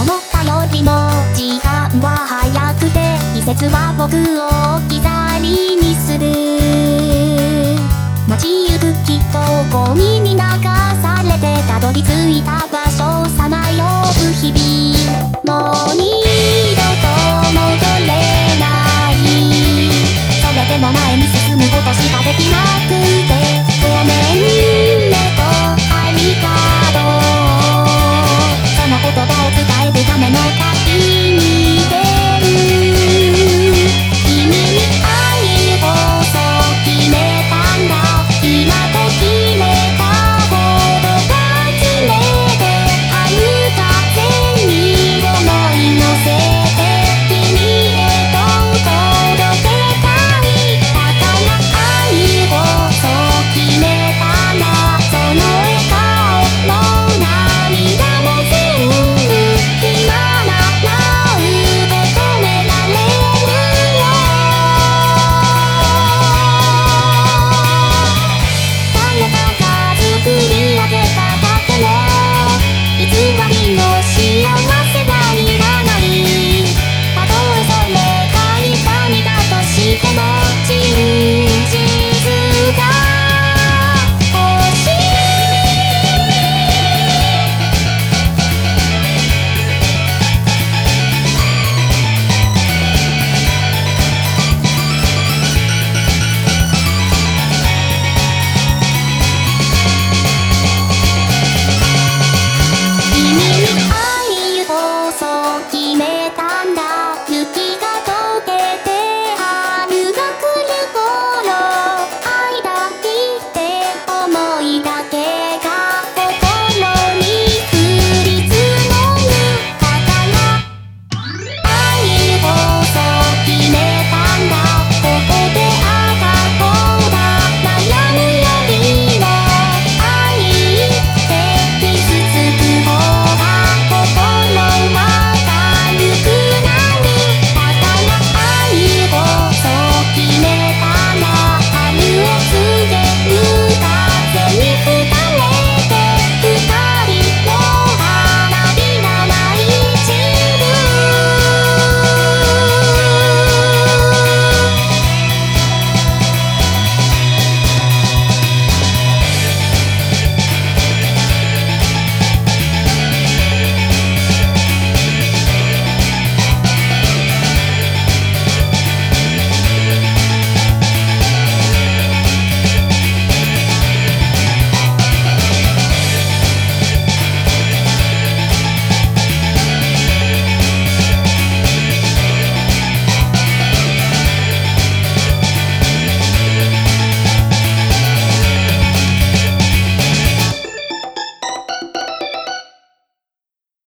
思ったよりも時間は早くて季節は僕を置き去りにする。